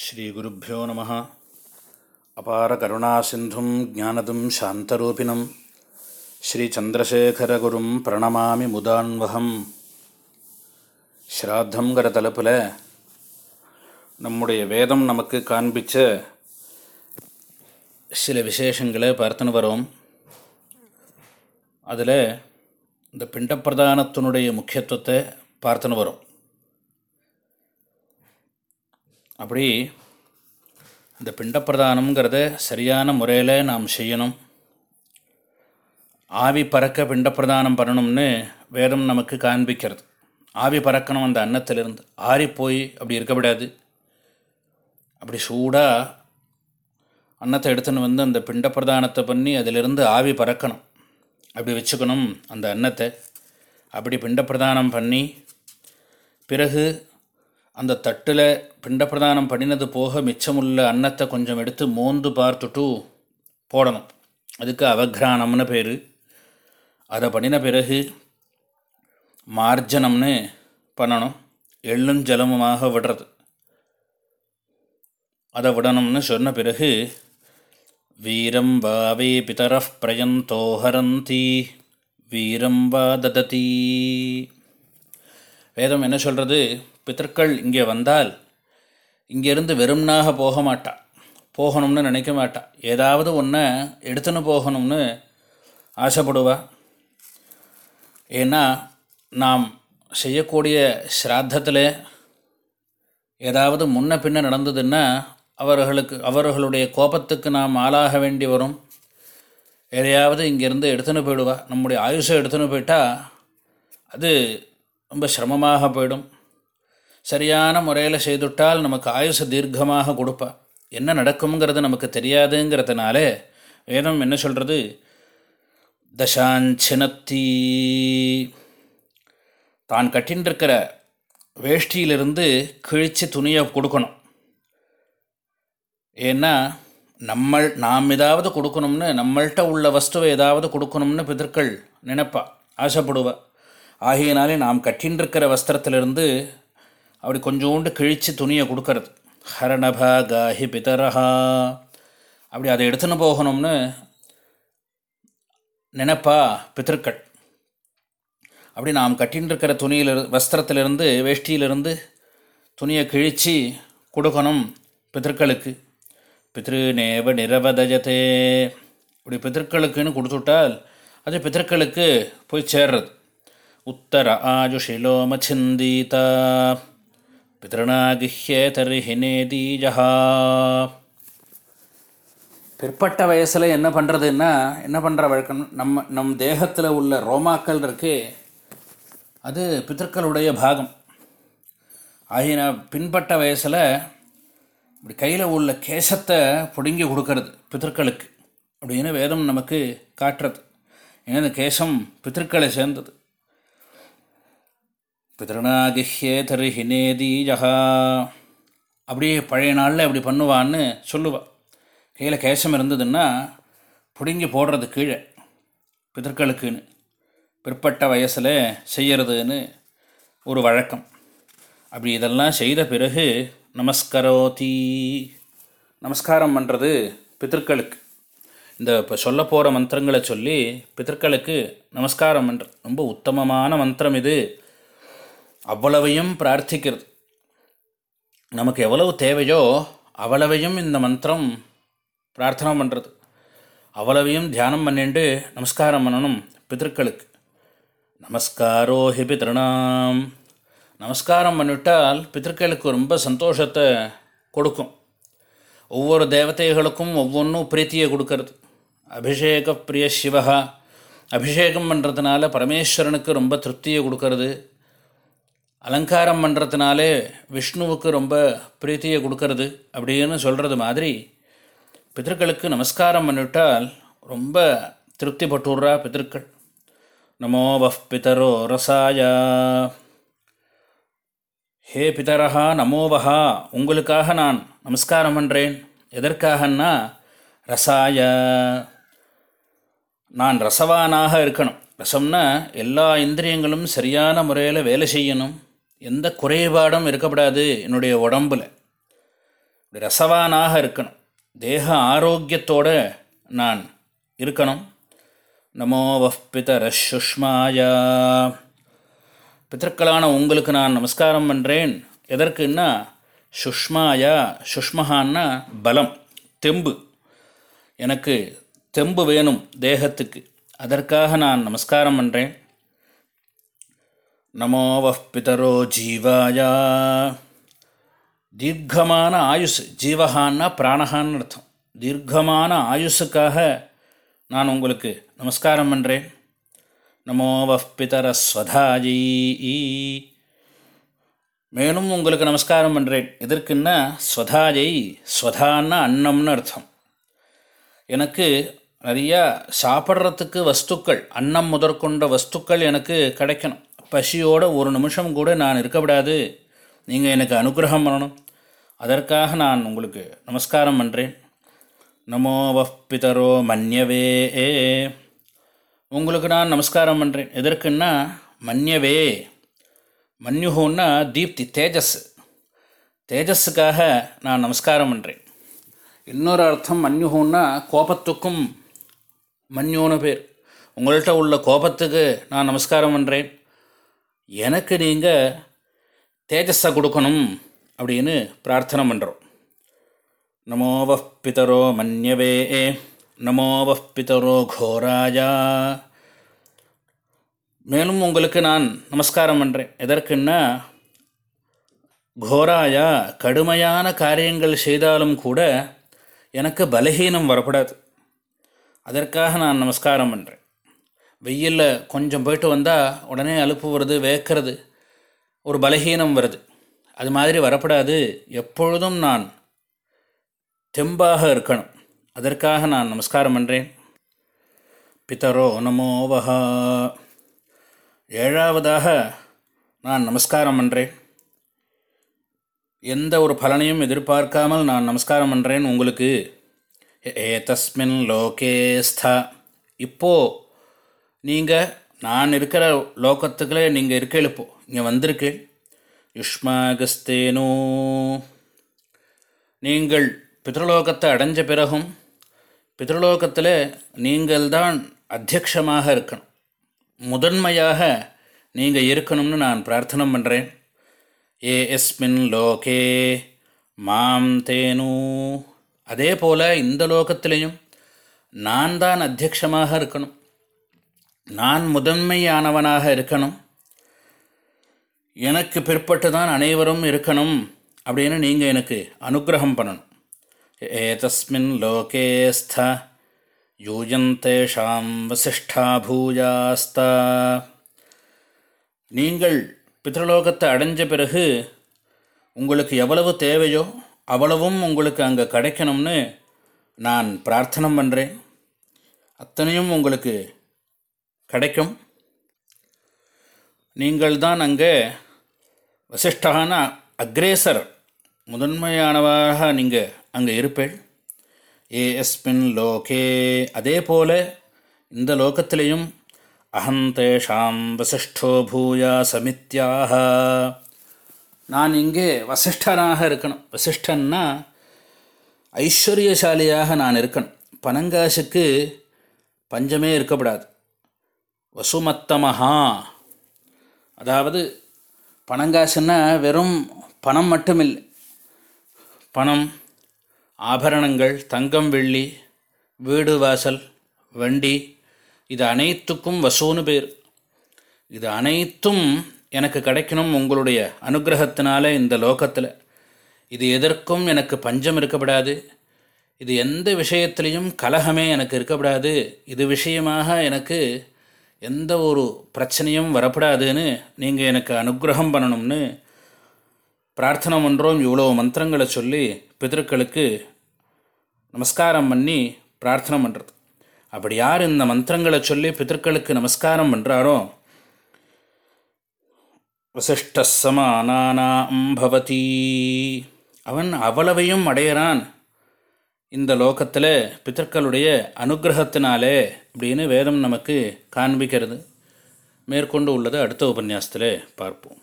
ஸ்ரீகுருப்போ நம. அபார கருணாசிந்தும் ஜானதும் சாந்தரூபிணம். ஸ்ரீச்சந்திரசேகரகுரும் பிரணமாமி முதான்வகம். ஸ்ராத்தங்கிற தலைப்பில் நம்முடைய வேதம் நமக்கு காண்பித்த சில விசேஷங்களை பார்த்துன்னு வரோம். அதில் இந்த பிண்டப்பிரதானத்தினுடைய முக்கியத்துவத்தை பார்த்துன்னு வரோம். அப்படி இந்த பிண்டப்பிரதானங்கிறத சரியான முறையில் நாம் செய்யணும். ஆவி பறக்க பிண்டப்பிரதானம் பண்ணணும்னு வேதம் நமக்கு காண்பிக்கிறது. ஆவி பறக்கணும் அந்த அன்னத்திலிருந்து. ஆறி போய் அப்படி இருக்கக்கூடாது அப்படி சூடாக அன்னத்தை எடுத்துன்னு வந்து அந்த பிண்டப்பிரதானத்தை பண்ணி அதிலிருந்து ஆவி பறக்கணும். அப்படி வச்சுக்கணும் அந்த அன்னத்தை. அப்படி பிண்டப்பிரதானம் பண்ணி பிறகு அந்த தட்டில் பிண்டப்பிரதானம் பண்ணினது போக மிச்சமுள்ள அன்னத்தை கொஞ்சம் எடுத்து மோந்து பார்த்துட்டு போடணும். அதுக்கு அவக்ரானம்னு பேர். அதை பண்ணின பிறகு மார்ஜனம்னு பண்ணணும். எள்ளும் ஜலமுமாக விடுறது. அதை விடணும்னு சொன்ன பிறகு வீரம் வாவே பிதர பிரயந்தோஹரந்தி வீரம் வா தததி. வேதம் என்ன சொல்கிறது பித்தர்கள் இங்கே வந்தால் இங்கேருந்து வெறும்னாக போக மாட்டா. போகணும்னு நினைக்க மாட்டா. ஏதாவது ஒன்றை எடுத்துன்னு போகணும்னு ஆசைப்படுவா. ஏன்னா நாம் செய்யக்கூடிய ஸ்ராத்தத்தில் ஏதாவது முன்ன பின்ன நடந்ததுன்னா அவர்களுக்கு அவர்களுடைய கோபத்துக்கு நாம் ஆளாக வேண்டி வரும். எதையாவது இங்கேருந்து எடுத்துன்னு போயிடுவா. நம்முடைய ஆயுஷை எடுத்துன்னு போயிட்டால் அது ரொம்ப சிரமமாக போயிடும். சரியான முறையில் செய்துவிட்டால் நமக்கு ஆயுச தீர்க்கமாக கொடுப்பா. என்ன நடக்குங்கிறது நமக்கு தெரியாதுங்கிறதுனால வேதம் என்ன சொல்கிறது தசாஞ்சினத்தி. தான் கட்டின்றிருக்கிற வேஷ்டியிலிருந்து கிழித்து துணியை கொடுக்கணும். ஏன்னா நம்ம நாம் ஏதாவது கொடுக்கணும்னு நம்மள்கிட்ட உள்ள வஸ்துவை ஏதாவது கொடுக்கணும்னு பிதற்கள் நினைப்பா ஆசைப்படுவா. ஆகையினாலே நாம் கட்டின்றிருக்கிற வஸ்திரத்திலிருந்து அப்படி கொஞ்சோண்டு கிழித்து துணியை கொடுக்கறது. ஹரணபா காஹி பிதரஹா. அப்படி அதை எடுத்துன்னு போகணும்னு நினப்பா பித்திருக்கள். அப்படி நாம் கட்டின்றிருக்கிற துணியில் வஸ்திரத்திலிருந்து வேஷ்டியிலிருந்து துணியை கிழித்து கொடுக்கணும் பித்தர்களுக்கு பித்ருநேவ நிரவதஜதே இப்படி பித்திருக்களுக்குன்னு கொடுத்துட்டால் அது பித்திருக்களுக்கு போய் சேர்றது. உத்தர ஆயுஷிலோமச்சிந்தீதா பிதனாகிஹே தர்ஹினே தீஜஹா பிற்பட்ட வயசில் என்ன பண்ணுறதுன்னா என்ன பண்ணுற வழக்கம்? நம்ம நம் தேகத்தில் உள்ள ரோமாக்கள் இருக்கே அது பித்தர்களுடைய பாகம். ஆகின பின்பட்ட வயசில் இப்படி கையில் உள்ள கேசத்தை பிடுங்கி கொடுக்கறது பித்தர்களுக்கு அப்படின்னு வேதம் நமக்கு காட்டுறது. ஏன்னா இந்த கேசம் பித்தர்களை சேர்ந்தது. பிதೃணாகிஹ்யே தருஹி நேதீஜா அப்படியே பழைய நாளில் அப்படி பண்ணுவான்னு சொல்லுவாள் கையில் கேசம் இருந்ததுன்னா பிடுங்கி போடுறது கீழே பிதற்களுக்குன்னு. பிற்பட்ட வயசில் செய்கிறதுன்னு ஒரு வழக்கம். அப்படி இதெல்லாம் செய்த பிறகு நமஸ்கரோதி. நமஸ்காரம் பண்ணுறது பித்தர்களுக்கு இந்த இப்போ சொல்ல போகிற மந்திரங்களை சொல்லி பித்தர்களுக்கு நமஸ்காரம் பண்ணுறது ரொம்ப உத்தமமான மந்திரம் இது. அவ்வளவையும் பிரார்த்திக்கிறது. நமக்கு எவ்வளவு தேவையோ அவ்வளவையும் இந்த மந்திரம் பிரார்த்தனை பண்ணுறது அவ்வளவையும் தியானம் பண்ணிட்டு நமஸ்காரம் பண்ணணும் பித்திருக்களுக்கு நமஸ்காரோ ஹி பித்ருணாம். நமஸ்காரம் பண்ணிவிட்டால் பித்திருக்களுக்கு ரொம்ப சந்தோஷத்தை கொடுக்கும். ஒவ்வொரு தேவதைகளுக்கும் ஒவ்வொன்றும் பிரீத்தியை கொடுக்கறது. அபிஷேக பிரிய சிவகா. அபிஷேகம் பண்ணுறதுனால பரமேஸ்வரனுக்கு ரொம்ப திருப்தியை கொடுக்கறது. அலங்காரம் பண்ணுறதுனாலே விஷ்ணுவுக்கு ரொம்ப பிரீத்தியை கொடுக்கறது அப்படின்னு சொல்கிறது மாதிரி பிதர்களுக்கு நமஸ்காரம் பண்ணிவிட்டால் ரொம்ப திருப்தி பட்டுடுறா பிதர்கள். நமோ வஃப் பிதரோ ரசாயா. ஹே பிதரஹா நமோவஹா உங்களுக்காக நான் நமஸ்காரம் பண்ணுறேன் எதற்காகன்னா ரசாய. நான் ரசவானாக இருக்கணும். ரசம்னா எல்லா இந்திரியங்களும் சரியான முறையில் வேலை செய்யணும். எந்த குறைபாடும் இருக்கக்கூடாது என்னுடைய உடம்பில். ரசவானாக இருக்கணும். தேக ஆரோக்கியத்தோடு நான் இருக்கணும். நமோ வப்பிதர சுஷ்மாயா. பித்தர்களான உங்களுக்கு நான் நமஸ்காரம் பண்ணுறேன் எதற்குன்னா சுஷ்மாயா சுஷ்மஹான்னா பலம் தெம்பு. எனக்கு தெம்பு வேணும் தேகத்துக்கு. அதற்காக நான் நமஸ்காரம் பண்ணுறேன் நமோ வஹ் பிதரோ ஜீவாயா தீர்க்கமான ஆயுஸ் ஜீவகான்னா பிராணகான்னு அர்த்தம் தீர்க்கமான ஆயுஸுக்காக நான் உங்களுக்கு நமஸ்காரம் பண்ணுறேன் நமோ வஹ் மேலும் உங்களுக்கு நமஸ்காரம் பண்ணுறேன் எதற்குன்னா ஸ்வதாயை ஸ்வதான்னா அன்னம்னு அர்த்தம் எனக்கு நிறையா சாப்பிட்றதுக்கு வஸ்துக்கள் அன்னம் முதற்கொண்ட வஸ்துக்கள் எனக்கு கிடைக்கணும் பசியோட ஒரு நிமிஷம் கூட நான் இருக்கக்கூடாது நீங்கள் எனக்கு அனுகிரகம் பண்ணணும். அதற்காக நான் உங்களுக்கு நமஸ்காரம் பண்ணுறேன் நமோ வப்பிதரோ மன்யவே. உங்களுக்கு நான் நமஸ்காரம் பண்ணுறேன் எதற்குன்னா மன்யவே. மன்யுகோன்னா தீப்தி தேஜஸ். தேஜஸுக்காக நான் நமஸ்காரம் பண்ணுறேன் இன்னொரு அர்த்தம் மன்யுகோன்னா கோபத்துக்கும் மன்யோன்னு பேர். உங்கள்கிட்ட உள்ள கோபத்துக்கு நான் நமஸ்காரம் பண்ணுறேன் எனக்கு நீங்கள் தேஜஸை கொடுக்கணும் அப்படின்னு பிரார்த்தனை பண்ணுறோம் நமோவ பிதரோ மன்யவே நமோவ பிதரோ கோராஜா. மேலும் உங்களுக்கு நான் நமஸ்காரம் பண்ணுறேன் எதற்குன்னா கோராயா கடுமையான காரியங்கள் செய்தாலும் கூட எனக்கு பலகீனம் வரப்படாது அதற்காக நான் நமஸ்காரம் பண்ணுறேன் வெயிலில் கொஞ்சம் போயிட்டு வந்தால் உடனே அலுப்பு வருது வேக்கிறது ஒரு பலகீனம் வருது. அது மாதிரி வரப்படாது. எப்பொழுதும் நான் தெம்பாக இருக்கணும். அதற்காக நான் நமஸ்காரம் பண்ணுறேன் பித்தரோ நமோவஹா ஏழாவதாக நான் நமஸ்காரம் பண்ணுறேன் எந்த ஒரு பலனையும் எதிர்பார்க்காமல் நான் நமஸ்காரம் பண்ணுறேன் உங்களுக்கு. ஏதஸ்மின் லோகேஸ்தா. இப்போது நீங்கள் நான் இருக்கிற லோகத்துக்குள்ளே நீங்கள் இருக்க எழுப்போ இங்கே வந்திருக்கு. யுஷ்மாகஸ்தேனோ. நீங்கள் பித்ருலோகத்தை அடைஞ்ச பிறகும் பித்ருலோகத்தில் நீங்கள்தான் அத்தியக்ஷமாக இருக்கணும். முதன்மையாக நீங்கள் இருக்கணும்னு நான் பிரார்த்தனை பண்ணுறேன் ஏ எஸ்மின் லோகே மாம் தேனூ. அதே போல் இந்த லோகத்திலையும் நான் தான் அத்தியக்ஷமாக இருக்கணும். நான் முதன்மையானவனாக இருக்கணும். எனக்கு பிற்பட்டு தான் அனைவரும் இருக்கணும் அப்படின்னு நீங்கள் எனக்கு அனுகிரகம் பண்ணணும். ஏதஸ்மின் லோகேஸ்த யூஜந்தேஷாம் வசிஷ்டா பூஜாஸ்தா. நீங்கள் பித்ருலோகத்தை அடைஞ்ச பிறகு உங்களுக்கு எவ்வளவு தேவையோ அவ்வளவும் உங்களுக்கு அங்கே கிடைக்கணும்னு நான் பிரார்த்தனை பண்ணுறேன் அத்தனையும் உங்களுக்கு கிடைக்கும். நீங்கள் தான் அங்கே வசிஷ்டான அக்ரேசர் முதன்மையானவராக நீங்கள் அங்கே இருப்பேள் ஏஎஸ்மின் லோகே அதே போல இந்த லோகத்திலையும் அகந்தேஷாம் வசிஷ்டோ பூயா சமித்யாக நான் இங்கே வசிஷ்டனாக இருக்கணும். வசிஷ்டன்னா ஐஸ்வர்யசாலியாக நான் இருக்கணும். பனங்காசுக்கு பஞ்சமே இருக்கப்படாது. வசுமத்தமஹா. அதாவது பணங்காசுன்னா வெறும் பணம் மட்டுமில்லை. பணம் ஆபரணங்கள் தங்கம் வெள்ளி வீடு வாசல் வண்டி இது அனைத்துக்கும் வசூன்னு பேர். இது அனைத்தும் எனக்கு கிடைக்கணும் உங்களுடைய அனுகிரகத்தினால இந்த லோகத்தில். இது எதற்கும் எனக்கு பஞ்சம் இருக்கப்படாது. இது எந்த விஷயத்திலையும் கலகமே எனக்கு இருக்கப்படாது. இது விஷயமாக எனக்கு எந்த ஒரு பிரச்சனையும் வரப்படாதுன்னு நீங்கள் எனக்கு அனுகிரகம் பண்ணணும்னு பிரார்த்தனை பண்ணுறோம் இவ்வளோ மந்திரங்களை சொல்லி பிதர்களுக்கு நமஸ்காரம் பண்ணி பிரார்த்தனை பண்ணுறது அப்படி யார் இந்த மந்திரங்களை சொல்லி பிதர்களுக்கு நமஸ்காரம் பண்ணுறாரோ வசிஷ்டசமானானாம் பவதி. அவன் அவ்வளவையும் அடையிறான். இந்த லோகத்தில் பித்தர்களுடைய அனுகிரகத்தினாலே அப்படின்னு வேதம் நமக்கு காண்பிக்கிறது. மேற்கொண்டு உள்ளது அடுத்த உபன்யாசத்தில் பார்ப்போம்.